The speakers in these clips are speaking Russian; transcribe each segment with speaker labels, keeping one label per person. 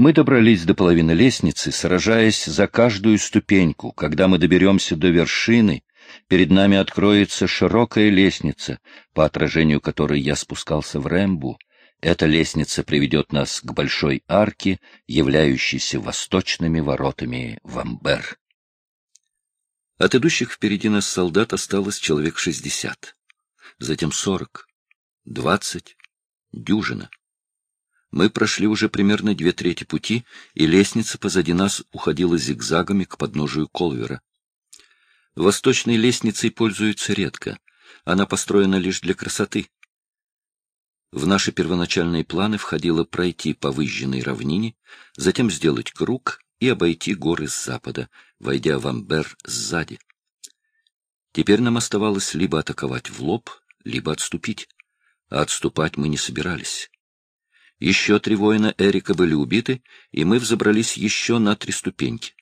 Speaker 1: Мы добрались до половины лестницы, сражаясь за каждую ступеньку. Когда мы доберемся до вершины, перед нами откроется широкая лестница, по отражению которой я спускался в Рэмбу. Эта лестница приведет нас к большой арке, являющейся восточными воротами в Амбер. От идущих впереди нас солдат осталось человек шестьдесят, затем сорок, двадцать, дюжина. Мы прошли уже примерно две трети пути, и лестница позади нас уходила зигзагами к подножию Колвера. Восточной лестницей пользуются редко. Она построена лишь для красоты. В наши первоначальные планы входило пройти по выжженной равнине, затем сделать круг и обойти горы с запада, войдя в Амбер сзади. Теперь нам оставалось либо атаковать в лоб, либо отступить. А отступать мы не собирались. Еще три воина Эрика были убиты, и мы взобрались еще на три ступеньки.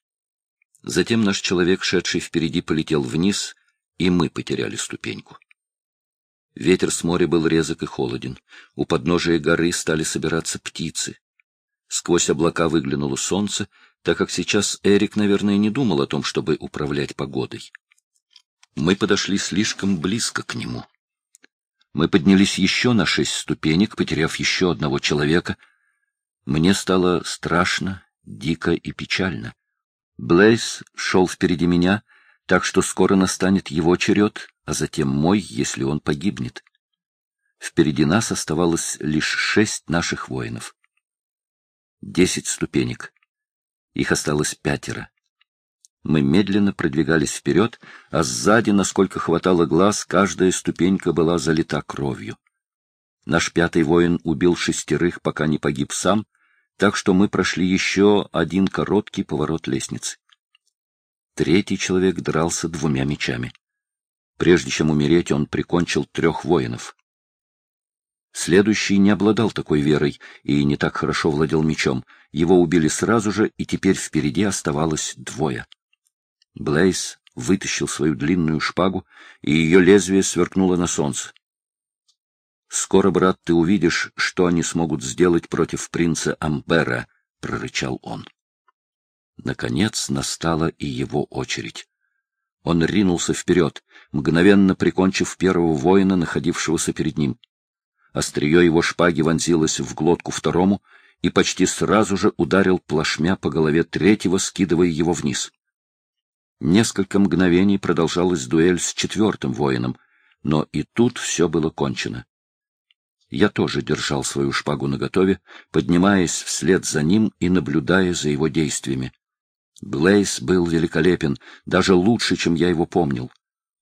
Speaker 1: Затем наш человек, шедший впереди, полетел вниз, и мы потеряли ступеньку. Ветер с моря был резок и холоден. У подножия горы стали собираться птицы. Сквозь облака выглянуло солнце, так как сейчас Эрик, наверное, не думал о том, чтобы управлять погодой. Мы подошли слишком близко к нему. Мы поднялись еще на шесть ступенек, потеряв еще одного человека. Мне стало страшно, дико и печально. Блейз шел впереди меня, так что скоро настанет его черед, а затем мой, если он погибнет. Впереди нас оставалось лишь шесть наших воинов. Десять ступенек. Их осталось пятеро. Мы медленно продвигались вперед, а сзади, насколько хватало глаз, каждая ступенька была залита кровью. Наш пятый воин убил шестерых, пока не погиб сам, так что мы прошли еще один короткий поворот лестницы. Третий человек дрался двумя мечами. Прежде чем умереть, он прикончил трех воинов. Следующий не обладал такой верой и не так хорошо владел мечом. Его убили сразу же, и теперь впереди оставалось двое. Блейз вытащил свою длинную шпагу, и ее лезвие сверкнуло на солнце. «Скоро, брат, ты увидишь, что они смогут сделать против принца Амбера», — прорычал он. Наконец настала и его очередь. Он ринулся вперед, мгновенно прикончив первого воина, находившегося перед ним. Острие его шпаги вонзилось в глотку второму и почти сразу же ударил плашмя по голове третьего, скидывая его вниз. Несколько мгновений продолжалась дуэль с четвертым воином, но и тут все было кончено. Я тоже держал свою шпагу наготове, поднимаясь вслед за ним и наблюдая за его действиями. Блейз был великолепен, даже лучше, чем я его помнил.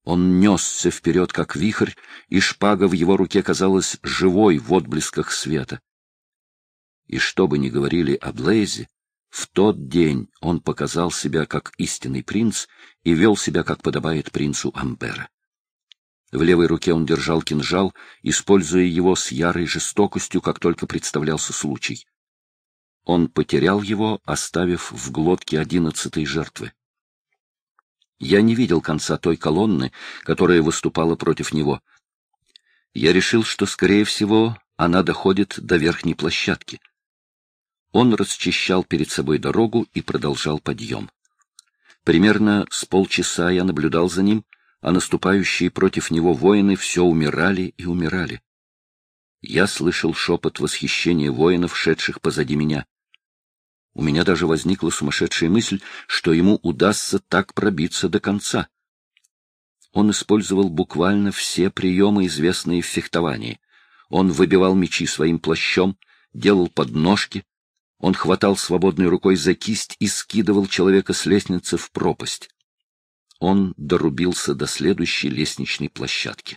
Speaker 1: Он несся вперед, как вихрь, и шпага в его руке казалась живой в отблесках света. И что бы ни говорили о Блейзе, в тот день он показал себя как истинный принц и вел себя, как подобает принцу Амбера. В левой руке он держал кинжал, используя его с ярой жестокостью, как только представлялся случай. Он потерял его, оставив в глотке одиннадцатой жертвы. Я не видел конца той колонны, которая выступала против него. Я решил, что, скорее всего, она доходит до верхней площадки. Он расчищал перед собой дорогу и продолжал подъем. Примерно с полчаса я наблюдал за ним, а наступающие против него воины все умирали и умирали. Я слышал шепот восхищения воинов, шедших позади меня. У меня даже возникла сумасшедшая мысль, что ему удастся так пробиться до конца. Он использовал буквально все приемы, известные в фехтовании. Он выбивал мечи своим плащом, делал подножки, он хватал свободной рукой за кисть и скидывал человека с лестницы в пропасть. Он дорубился до следующей лестничной площадки.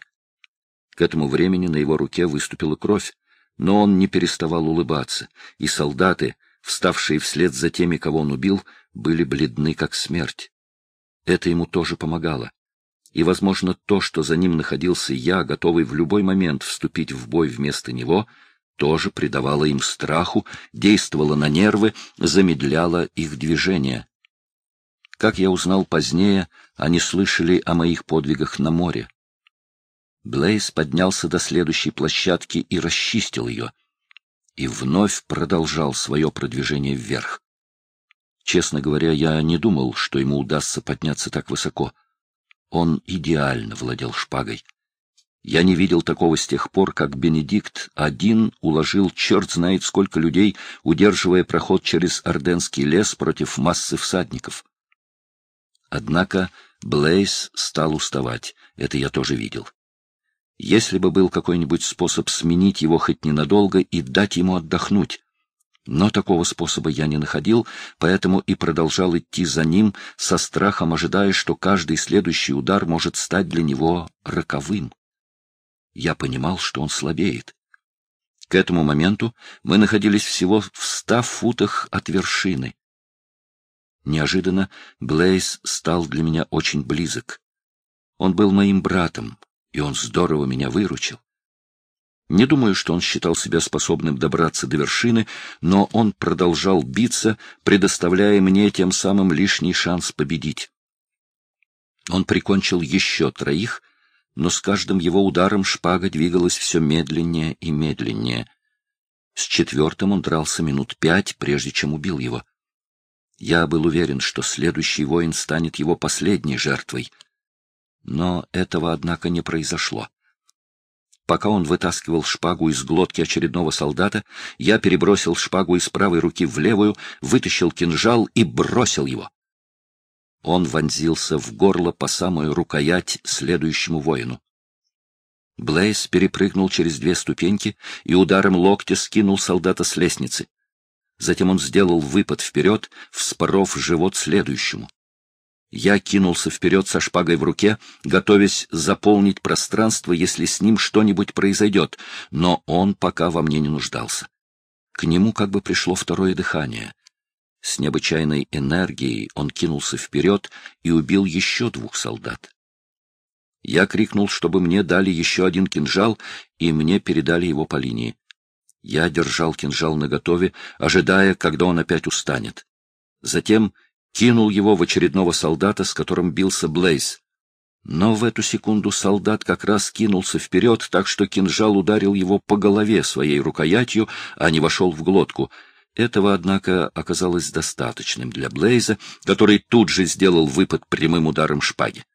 Speaker 1: К этому времени на его руке выступила кровь, но он не переставал улыбаться, и солдаты, вставшие вслед за теми, кого он убил, были бледны, как смерть. Это ему тоже помогало. И, возможно, то, что за ним находился я, готовый в любой момент вступить в бой вместо него — тоже придавало им страху, действовало на нервы, замедляло их движение. Как я узнал позднее, они слышали о моих подвигах на море. Блейз поднялся до следующей площадки и расчистил ее. и вновь продолжал свое продвижение вверх. Честно говоря, я не думал, что ему удастся подняться так высоко. Он идеально владел шпагой. Я не видел такого с тех пор, как Бенедикт один уложил черт знает сколько людей, удерживая проход через Орденский лес против массы всадников. Однако Блейз стал уставать, это я тоже видел. Если бы был какой-нибудь способ сменить его хоть ненадолго и дать ему отдохнуть. Но такого способа я не находил, поэтому и продолжал идти за ним, со страхом ожидая, что каждый следующий удар может стать для него роковым. Я понимал, что он слабеет. К этому моменту мы находились всего в ста футах от вершины. Неожиданно Блейз стал для меня очень близок. Он был моим братом, и он здорово меня выручил. Не думаю, что он считал себя способным добраться до вершины, но он продолжал биться, предоставляя мне тем самым лишний шанс победить. Он прикончил еще троих, но с каждым его ударом шпага двигалась все медленнее и медленнее. С четвертым он дрался минут пять, прежде чем убил его. Я был уверен, что следующий воин станет его последней жертвой. Но этого, однако, не произошло. Пока он вытаскивал шпагу из глотки очередного солдата, я перебросил шпагу из правой руки в левую, вытащил кинжал и бросил его. Он вонзился в горло по самую рукоять следующему воину. Блейз перепрыгнул через две ступеньки и ударом локтя скинул солдата с лестницы. Затем он сделал выпад вперед, вспоров живот следующему. Я кинулся вперед со шпагой в руке, готовясь заполнить пространство, если с ним что-нибудь произойдет, но он пока во мне не нуждался. К нему как бы пришло второе дыхание. С необычайной энергией он кинулся вперед и убил еще двух солдат. Я крикнул, чтобы мне дали еще один кинжал, и мне передали его по линии. Я держал кинжал наготове, ожидая, когда он опять устанет. Затем кинул его в очередного солдата, с которым бился Блейз. Но в эту секунду солдат как раз кинулся вперед, так что кинжал ударил его по голове своей рукоятью, а не вошел в глотку — этого, однако, оказалось достаточным для Блейза, который тут же сделал выпад прямым ударом шпаги.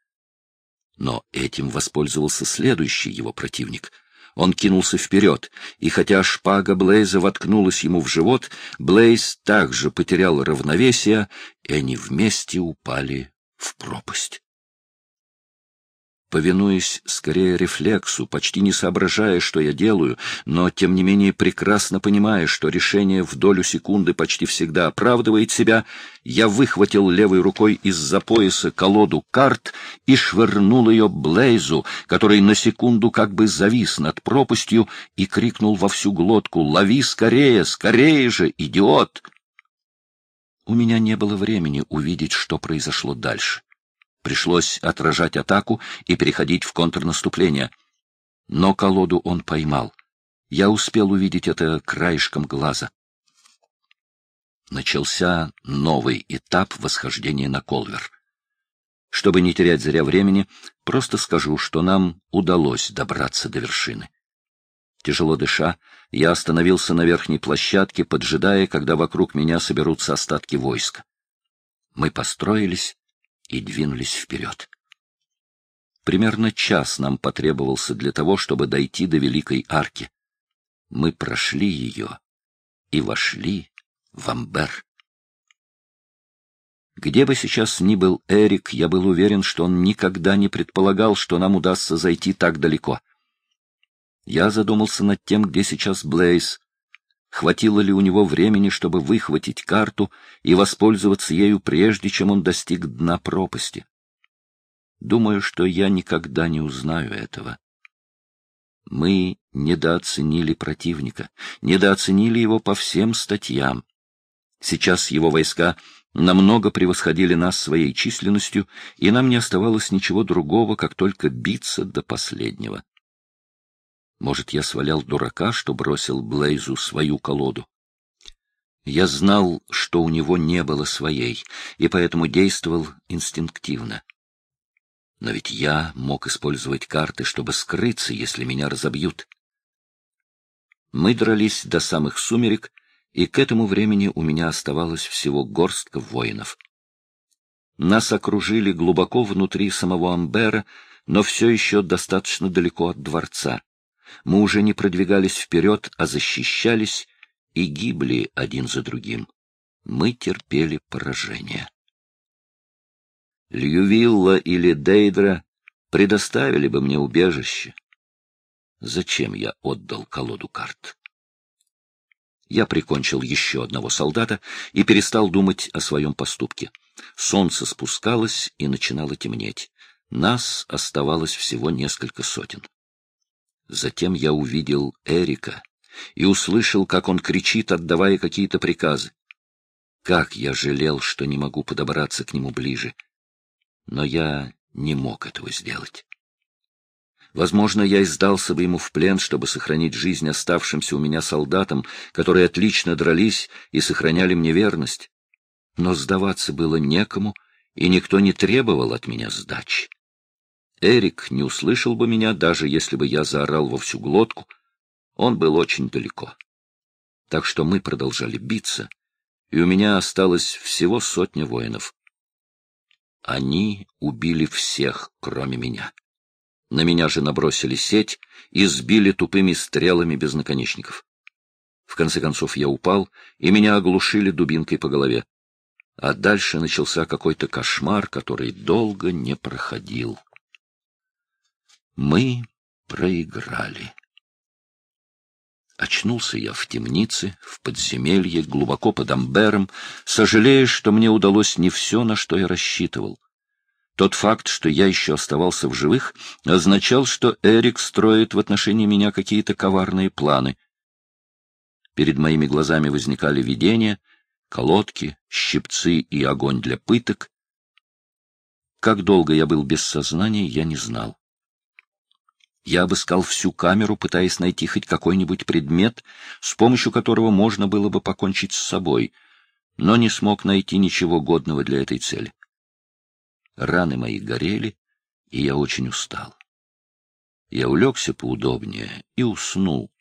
Speaker 1: Но этим воспользовался следующий его противник. Он кинулся вперед, и хотя шпага Блейза воткнулась ему в живот, Блейз также потерял равновесие, и они вместе упали в пропасть повинуясь скорее рефлексу, почти не соображая, что я делаю, но, тем не менее, прекрасно понимая, что решение в долю секунды почти всегда оправдывает себя, я выхватил левой рукой из-за пояса колоду карт и швырнул ее Блейзу, который на секунду как бы завис над пропастью и крикнул во всю глотку «Лови скорее, скорее же, идиот!» У меня не было времени увидеть, что произошло дальше. Пришлось отражать атаку и переходить в контрнаступление. Но колоду он поймал. Я успел увидеть это краешком глаза. Начался новый этап восхождения на Колвер. Чтобы не терять зря времени, просто скажу, что нам удалось добраться до вершины. Тяжело дыша, я остановился на верхней площадке, поджидая, когда вокруг меня соберутся остатки войска. Мы построились и двинулись вперед. Примерно час нам потребовался для того, чтобы дойти до Великой Арки. Мы прошли ее и вошли в Амбер. Где бы сейчас ни был Эрик, я был уверен, что он никогда не предполагал, что нам удастся зайти так далеко. Я задумался над тем, где сейчас Блейз, Хватило ли у него времени, чтобы выхватить карту и воспользоваться ею прежде, чем он достиг дна пропасти? Думаю, что я никогда не узнаю этого. Мы недооценили противника, недооценили его по всем статьям. Сейчас его войска намного превосходили нас своей численностью, и нам не оставалось ничего другого, как только биться до последнего. Может, я свалял дурака, что бросил Блейзу свою колоду? Я знал, что у него не было своей, и поэтому действовал инстинктивно. Но ведь я мог использовать карты, чтобы скрыться, если меня разобьют. Мы дрались до самых сумерек, и к этому времени у меня оставалось всего горстка воинов. Нас окружили глубоко внутри самого Амбера, но все еще достаточно далеко от дворца. Мы уже не продвигались вперед, а защищались и гибли один за другим. Мы терпели поражение. Льювилла или Дейдра предоставили бы мне убежище. Зачем я отдал колоду карт? Я прикончил еще одного солдата и перестал думать о своем поступке. Солнце спускалось и начинало темнеть. Нас оставалось всего несколько сотен. Затем я увидел Эрика и услышал, как он кричит, отдавая какие-то приказы. Как я жалел, что не могу подобраться к нему ближе. Но я не мог этого сделать. Возможно, я издался бы ему в плен, чтобы сохранить жизнь оставшимся у меня солдатам, которые отлично дрались и сохраняли мне верность. Но сдаваться было некому, и никто не требовал от меня сдачи. Эрик не услышал бы меня, даже если бы я заорал во всю глотку. Он был очень далеко. Так что мы продолжали биться, и у меня осталось всего сотня воинов. Они убили всех, кроме меня. На меня же набросили сеть и сбили тупыми стрелами без наконечников. В конце концов я упал, и меня оглушили дубинкой по голове. А дальше начался какой-то кошмар, который долго не проходил. Мы проиграли. Очнулся я в темнице, в подземелье, глубоко под Амбером, сожалея, что мне удалось не все, на что я рассчитывал. Тот факт, что я еще оставался в живых, означал, что Эрик строит в отношении меня какие-то коварные планы. Перед моими глазами возникали видения, колодки, щипцы и огонь для пыток. Как долго я был без сознания, я не знал. Я обыскал всю камеру, пытаясь найти хоть какой-нибудь предмет, с помощью которого можно было бы покончить с собой, но не смог найти ничего годного для этой цели. Раны мои горели, и я очень устал. Я улегся поудобнее и уснул.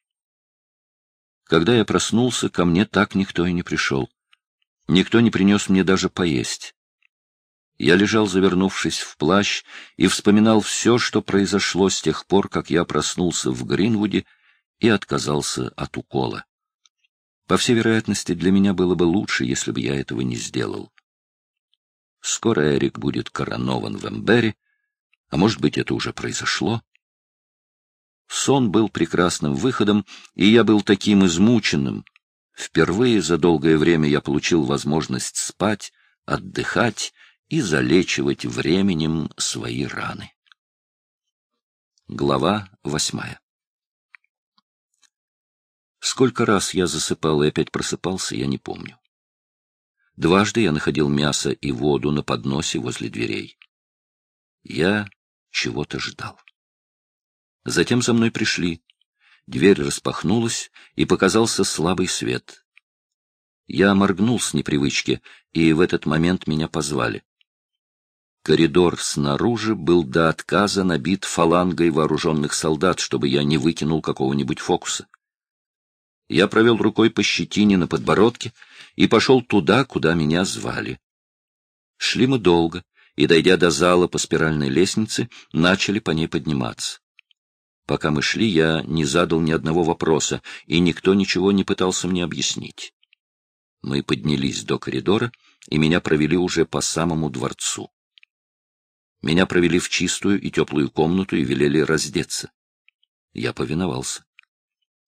Speaker 1: Когда я проснулся, ко мне так никто и не пришел. Никто не принес мне даже поесть. Я лежал, завернувшись в плащ, и вспоминал все, что произошло с тех пор, как я проснулся в Гринвуде и отказался от укола. По всей вероятности, для меня было бы лучше, если бы я этого не сделал. Скоро Эрик будет коронован в Эмбере, а может быть, это уже произошло. Сон был прекрасным выходом, и я был таким измученным. Впервые за долгое время я получил возможность спать, отдыхать и залечивать временем свои раны. Глава восьмая Сколько раз я засыпал и опять просыпался, я не помню. Дважды я находил мясо и воду на подносе возле дверей. Я чего-то ждал. Затем за мной пришли. Дверь распахнулась, и показался слабый свет. Я моргнул с непривычки, и в этот момент меня позвали. Коридор снаружи был до отказа набит фалангой вооруженных солдат, чтобы я не выкинул какого-нибудь фокуса. Я провел рукой по щетине на подбородке и пошел туда, куда меня звали. Шли мы долго, и, дойдя до зала по спиральной лестнице, начали по ней подниматься. Пока мы шли, я не задал ни одного вопроса, и никто ничего не пытался мне объяснить. Мы поднялись до коридора, и меня провели уже по самому дворцу. Меня провели в чистую и теплую комнату и велели раздеться. Я повиновался.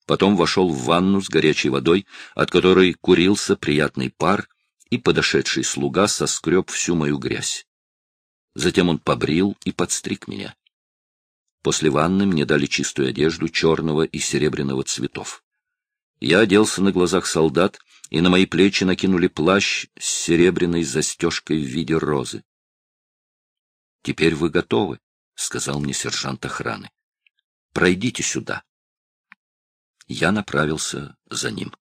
Speaker 1: Потом вошел в ванну с горячей водой, от которой курился приятный пар, и подошедший слуга соскреб всю мою грязь. Затем он побрил и подстриг меня. После ванны мне дали чистую одежду черного и серебряного цветов. Я оделся на глазах солдат, и на мои плечи накинули плащ с серебряной застежкой в виде розы. — Теперь вы готовы, — сказал мне сержант охраны. — Пройдите сюда. Я направился за ним.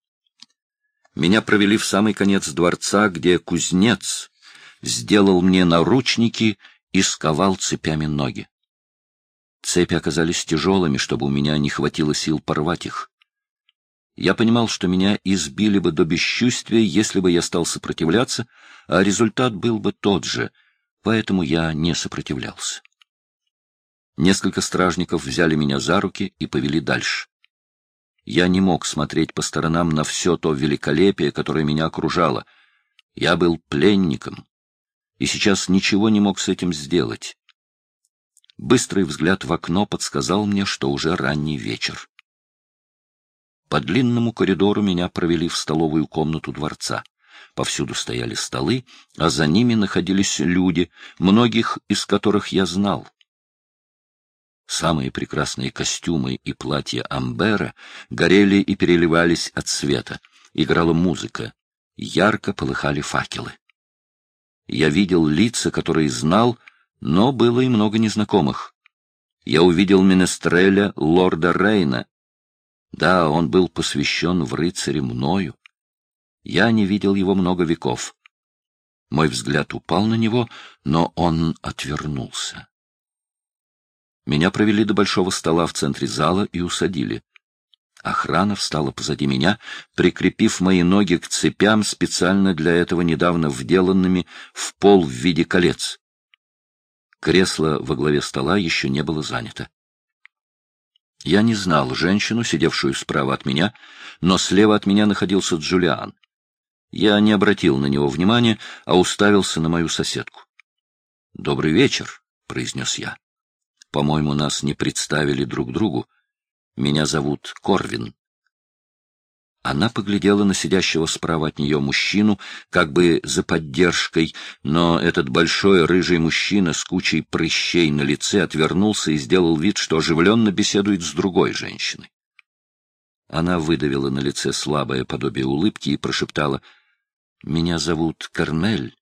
Speaker 1: Меня провели в самый конец дворца, где кузнец сделал мне наручники и сковал цепями ноги. Цепи оказались тяжелыми, чтобы у меня не хватило сил порвать их. Я понимал, что меня избили бы до бесчувствия, если бы я стал сопротивляться, а результат был бы тот же, поэтому я не сопротивлялся. Несколько стражников взяли меня за руки и повели дальше. Я не мог смотреть по сторонам на все то великолепие, которое меня окружало. Я был пленником, и сейчас ничего не мог с этим сделать. Быстрый взгляд в окно подсказал мне, что уже ранний вечер. По длинному коридору меня провели в столовую комнату дворца. Повсюду стояли столы, а за ними находились люди, многих из которых я знал. Самые прекрасные костюмы и платья Амбера горели и переливались от света. Играла музыка. Ярко полыхали факелы. Я видел лица, которые знал, но было и много незнакомых. Я увидел Менестреля лорда Рейна. Да, он был посвящен в рыцаре мною. Я не видел его много веков. Мой взгляд упал на него, но он отвернулся. Меня провели до большого стола в центре зала и усадили. Охрана встала позади меня, прикрепив мои ноги к цепям, специально для этого недавно вделанными в пол в виде колец. Кресло во главе стола еще не было занято. Я не знал женщину, сидевшую справа от меня, но слева от меня находился Джулиан. Я не обратил на него внимания, а уставился на мою соседку. — Добрый вечер, — произнес я. — По-моему, нас не представили друг другу. Меня зовут Корвин. Она поглядела на сидящего справа от нее мужчину, как бы за поддержкой, но этот большой рыжий мужчина с кучей прыщей на лице отвернулся и сделал вид, что оживленно беседует с другой женщиной. Она выдавила на лице слабое подобие улыбки и прошептала, — Меня зовут Корнель.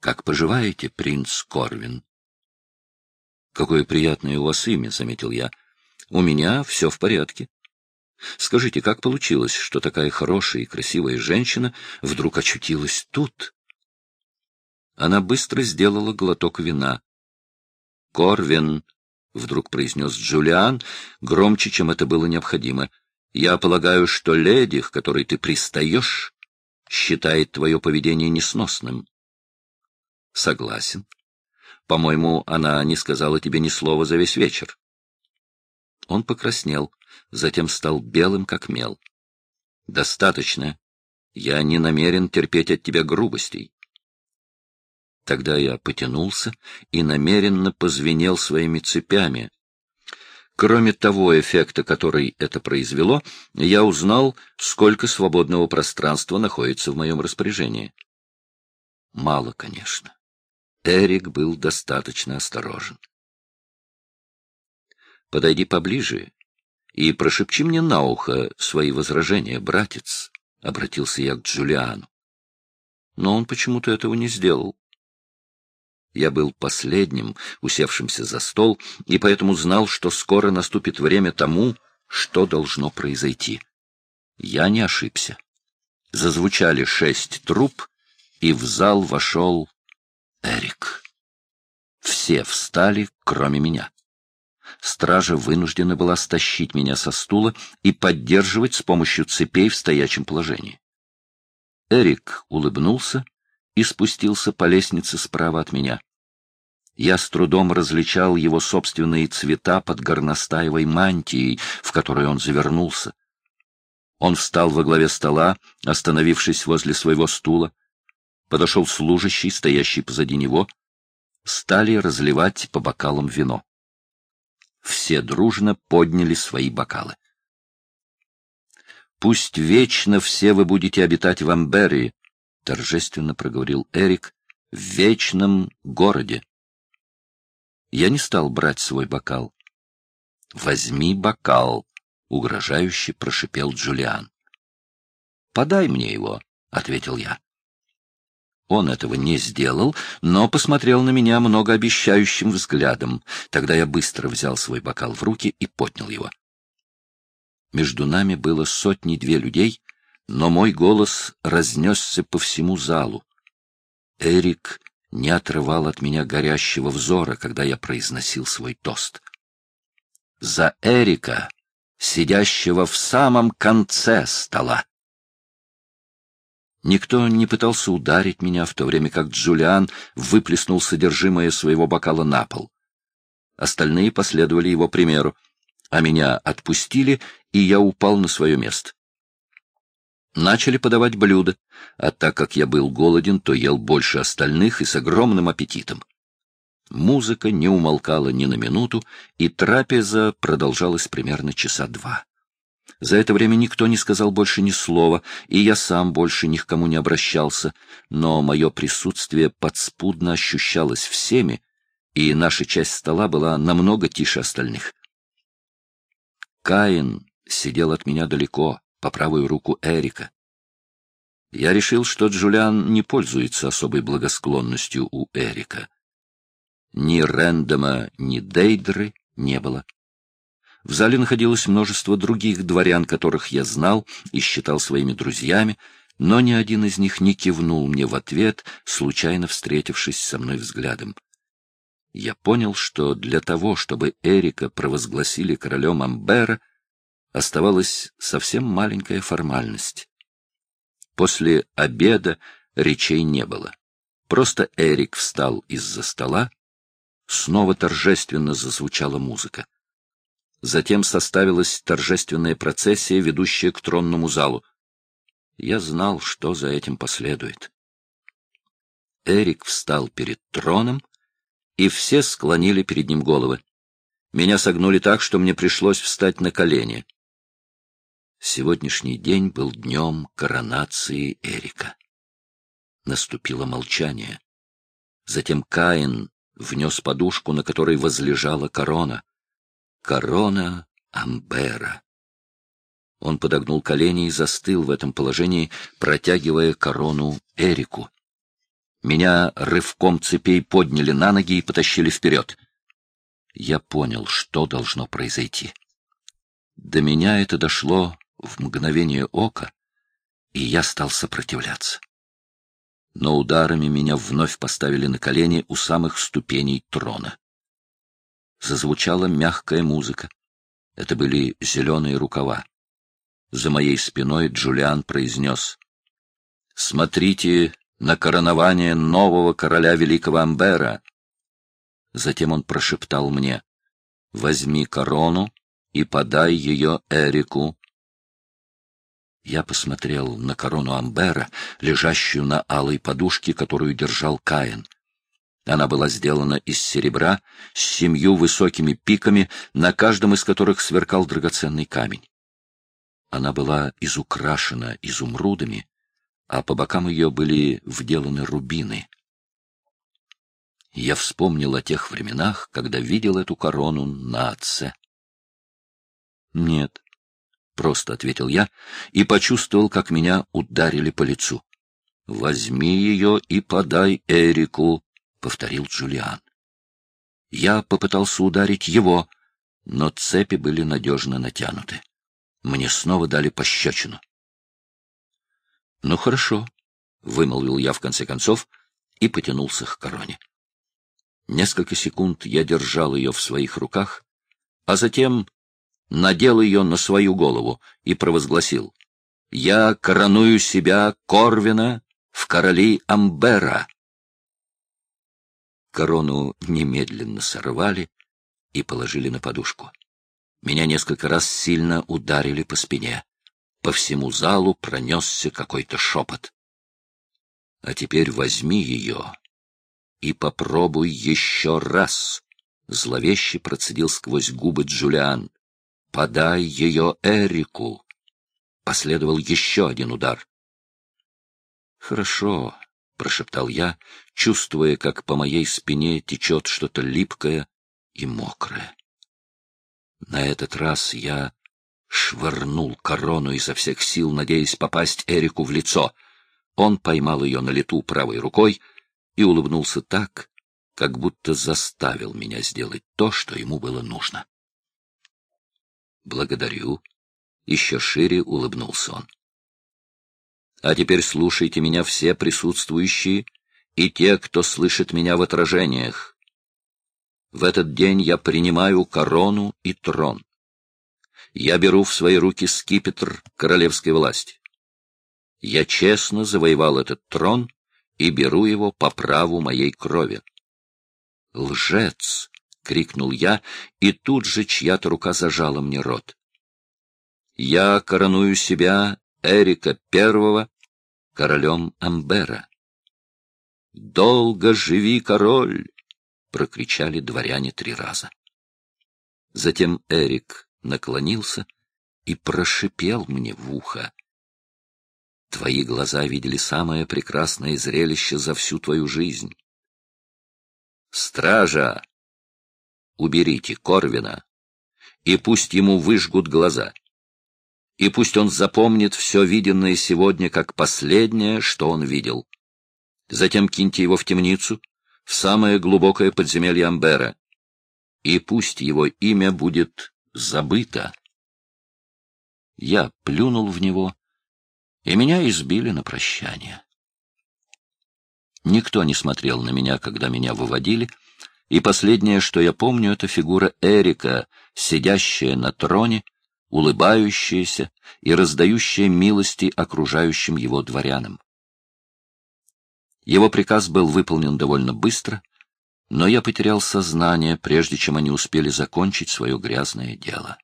Speaker 1: Как поживаете, принц Корвин? — Какое приятное у вас имя, — заметил я. — У меня все в порядке. Скажите, как получилось, что такая хорошая и красивая женщина вдруг очутилась тут? Она быстро сделала глоток вина. — Корвин, — вдруг произнес Джулиан, громче, чем это было необходимо, — я полагаю, что леди, к которой ты пристаешь, считает твое поведение несносным. — Согласен. По-моему, она не сказала тебе ни слова за весь вечер. Он покраснел затем стал белым, как мел. — Достаточно. Я не намерен терпеть от тебя грубостей. Тогда я потянулся и намеренно позвенел своими цепями. Кроме того эффекта, который это произвело, я узнал, сколько свободного пространства находится в моем распоряжении. Мало, конечно. Эрик был достаточно осторожен. «Подойди поближе и прошепчи мне на ухо свои возражения, братец, — обратился я к Джулиану. Но он почему-то этого не сделал. Я был последним, усевшимся за стол, и поэтому знал, что скоро наступит время тому, что должно произойти. Я не ошибся. Зазвучали шесть труб, и в зал вошел Эрик. Все встали, кроме меня. Стража вынуждена была стащить меня со стула и поддерживать с помощью цепей в стоячем положении. Эрик улыбнулся и спустился по лестнице справа от меня. Я с трудом различал его собственные цвета под горностаевой мантией, в которой он завернулся. Он встал во главе стола, остановившись возле своего стула. Подошел служащий, стоящий позади него. Стали разливать по бокалам вино. Все дружно подняли свои бокалы. «Пусть вечно все вы будете обитать в Амберии», — торжественно проговорил Эрик, — «в вечном городе». Я не стал брать свой бокал. «Возьми бокал», — угрожающе прошипел Джулиан. «Подай мне его», — ответил я. Он этого не сделал, но посмотрел на меня многообещающим взглядом. Тогда я быстро взял свой бокал в руки и поднял его. Между нами было сотни-две людей, но мой голос разнесся по всему залу. Эрик не отрывал от меня горящего взора, когда я произносил свой тост. «За Эрика!» сидящего в самом конце стола. Никто не пытался ударить меня, в то время как Джулиан выплеснул содержимое своего бокала на пол. Остальные последовали его примеру, а меня отпустили, и я упал на свое место. Начали подавать блюда, а так как я был голоден, то ел больше остальных и с огромным аппетитом. Музыка не умолкала ни на минуту, и трапеза продолжалась примерно часа два. За это время никто не сказал больше ни слова, и я сам больше ни к кому не обращался, но мое присутствие подспудно ощущалось всеми, и наша часть стола была намного тише остальных. Каин сидел от меня далеко, по правую руку Эрика. Я решил, что Джулиан не пользуется особой благосклонностью у Эрика. Ни Рэндома, ни Дейдры не было. В зале находилось множество других дворян, которых я знал и считал своими друзьями, но ни один из них не кивнул мне в ответ, случайно встретившись со мной взглядом. Я понял, что для того, чтобы Эрика провозгласили королем Амбера, оставалась совсем маленькая формальность. После обеда речей не было. Просто Эрик встал из-за стола, снова торжественно зазвучала музыка. Затем составилась торжественная процессия, ведущая к тронному залу. Я знал, что за этим последует. Эрик встал перед троном, и все склонили перед ним головы. Меня согнули так, что мне пришлось встать на колени. Сегодняшний день был днем коронации Эрика. Наступило молчание. Затем Каин внес подушку, на которой возлежала корона. Корона Амбера. Он подогнул колени и застыл в этом положении, протягивая корону Эрику. Меня рывком цепей подняли на ноги и потащили вперед. Я понял, что должно произойти. До меня это дошло в мгновение ока, и я стал сопротивляться. Но ударами меня вновь поставили на колени у самых ступеней трона зазвучала мягкая музыка. Это были зеленые рукава. За моей спиной Джулиан произнес «Смотрите на коронование нового короля Великого Амбера!» Затем он прошептал мне «Возьми корону и подай ее Эрику». Я посмотрел на корону Амбера, лежащую на алой подушке, которую держал Каин. Она была сделана из серебра с семью высокими пиками, на каждом из которых сверкал драгоценный камень. Она была изукрашена изумрудами, а по бокам ее были вделаны рубины. Я вспомнил о тех временах, когда видел эту корону на отце. «Нет», — просто ответил я и почувствовал, как меня ударили по лицу. «Возьми ее и подай Эрику», — повторил Джулиан. Я попытался ударить его, но цепи были надежно натянуты. Мне снова дали пощечину. — Ну, хорошо, — вымолвил я в конце концов и потянулся к короне. Несколько секунд я держал ее в своих руках, а затем надел ее на свою голову и провозгласил «Я короную себя, Корвина, в короли Амбера». Корону немедленно сорвали и положили на подушку. Меня несколько раз сильно ударили по спине. По всему залу пронесся какой-то шепот. — А теперь возьми ее и попробуй еще раз, — зловеще процедил сквозь губы Джулиан. — Подай ее Эрику. Последовал еще один удар. — Хорошо, прошептал я, чувствуя, как по моей спине течет что-то липкое и мокрое. На этот раз я швырнул корону изо всех сил, надеясь попасть Эрику в лицо. Он поймал ее на лету правой рукой и улыбнулся так, как будто заставил меня сделать то, что ему было нужно. «Благодарю», — еще шире улыбнулся он. А теперь слушайте меня все присутствующие и те, кто слышит меня в отражениях. В этот день я принимаю корону и трон. я беру в свои руки скипетр королевской власти. Я честно завоевал этот трон и беру его по праву моей крови. «Лжец!» — крикнул я, и тут же чья-то рука зажала мне рот. «Я короную себя, Эрика Первого, королем Амбера». «Долго живи, король!» — прокричали дворяне три раза. Затем Эрик наклонился и прошипел мне в ухо. Твои глаза видели самое прекрасное зрелище за всю твою жизнь. Стража! Уберите Корвина, и пусть ему выжгут глаза. И пусть он запомнит все виденное сегодня как последнее, что он видел. Затем киньте его в темницу, в самое глубокое подземелье Амбера, и пусть его имя будет забыто. Я плюнул в него, и меня избили на прощание. Никто не смотрел на меня, когда меня выводили, и последнее, что я помню, это фигура Эрика, сидящая на троне, улыбающаяся и раздающая милости окружающим его дворянам. Его приказ был выполнен довольно быстро, но я потерял сознание, прежде чем они успели закончить свое грязное дело.